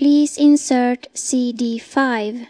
Please insert CD5.